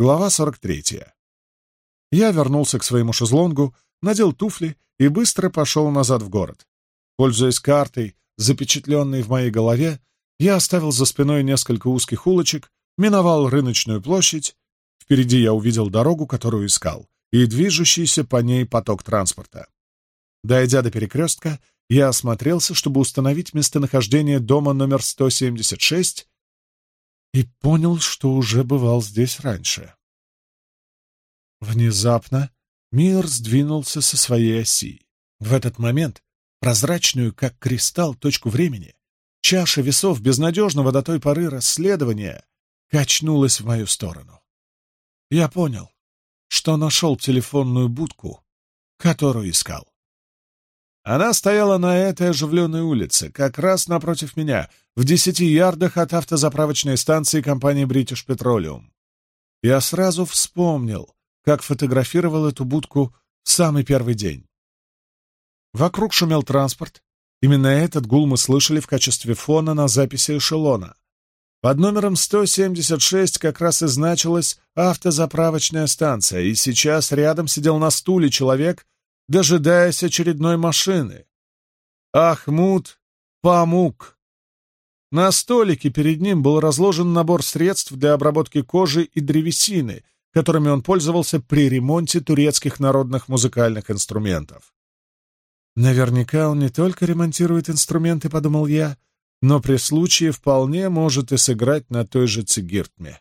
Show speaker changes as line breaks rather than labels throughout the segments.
Глава 43. Я вернулся к своему шезлонгу, надел туфли и быстро пошел назад в город. Пользуясь картой, запечатленной в моей голове, я оставил за спиной несколько узких улочек, миновал рыночную площадь. Впереди я увидел дорогу, которую искал, и движущийся по ней поток транспорта. Дойдя до перекрестка, я осмотрелся, чтобы установить местонахождение дома номер 176 и понял, что уже бывал здесь раньше. Внезапно мир сдвинулся со своей оси. В этот момент прозрачную, как кристалл, точку времени, чаша весов безнадежного до той поры расследования качнулась в мою сторону. Я понял, что нашел телефонную будку, которую искал. Она стояла на этой оживленной улице, как раз напротив меня, в десяти ярдах от автозаправочной станции компании British Petroleum. Я сразу вспомнил, как фотографировал эту будку в самый первый день. Вокруг шумел транспорт. Именно этот гул мы слышали в качестве фона на записи эшелона. Под номером 176 как раз и значилась автозаправочная станция, и сейчас рядом сидел на стуле человек — дожидаясь очередной машины. Ахмуд помук. На столике перед ним был разложен набор средств для обработки кожи и древесины, которыми он пользовался при ремонте турецких народных музыкальных инструментов. «Наверняка он не только ремонтирует инструменты», — подумал я, «но при случае вполне может и сыграть на той же цигиртме».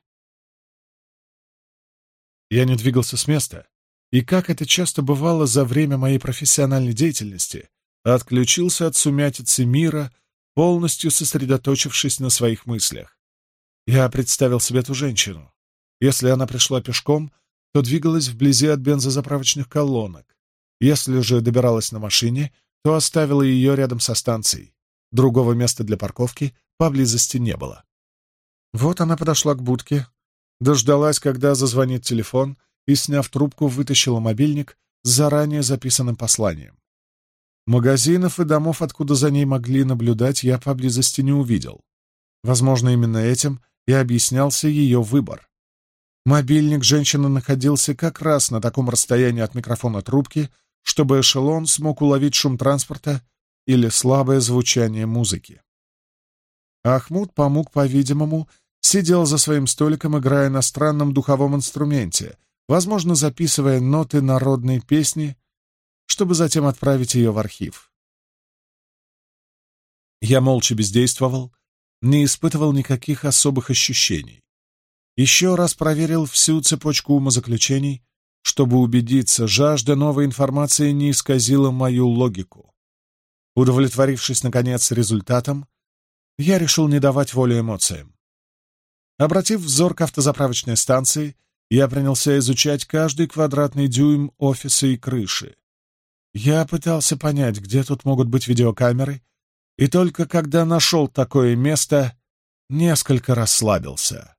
Я не двигался с места, и как это часто бывало за время моей профессиональной деятельности, отключился от сумятицы мира, полностью сосредоточившись на своих мыслях. Я представил себе эту женщину. Если она пришла пешком, то двигалась вблизи от бензозаправочных колонок. Если же добиралась на машине, то оставила ее рядом со станцией. Другого места для парковки поблизости не было. Вот она подошла к будке, дождалась, когда зазвонит телефон — и, сняв трубку, вытащила мобильник с заранее записанным посланием. Магазинов и домов, откуда за ней могли наблюдать, я поблизости не увидел. Возможно, именно этим и объяснялся ее выбор. Мобильник женщины находился как раз на таком расстоянии от микрофона трубки, чтобы эшелон смог уловить шум транспорта или слабое звучание музыки. Ахмуд Памук, по-видимому, сидел за своим столиком, играя на странном духовом инструменте, возможно, записывая ноты народной песни, чтобы затем отправить ее в архив. Я молча бездействовал, не испытывал никаких особых ощущений. Еще раз проверил всю цепочку умозаключений, чтобы убедиться, жажда новой информации не исказила мою логику. Удовлетворившись, наконец, результатом, я решил не давать воли эмоциям. Обратив взор к автозаправочной станции, я принялся изучать каждый квадратный дюйм офиса и крыши. Я пытался понять, где тут могут быть видеокамеры, и только когда нашел такое место, несколько расслабился.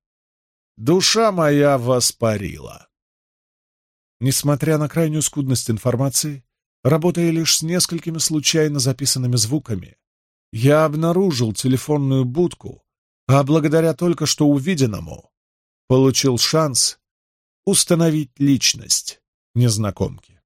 Душа моя воспарила. Несмотря на крайнюю скудность информации, работая лишь с несколькими случайно записанными звуками, я обнаружил телефонную будку, а благодаря только что увиденному получил шанс установить личность незнакомки.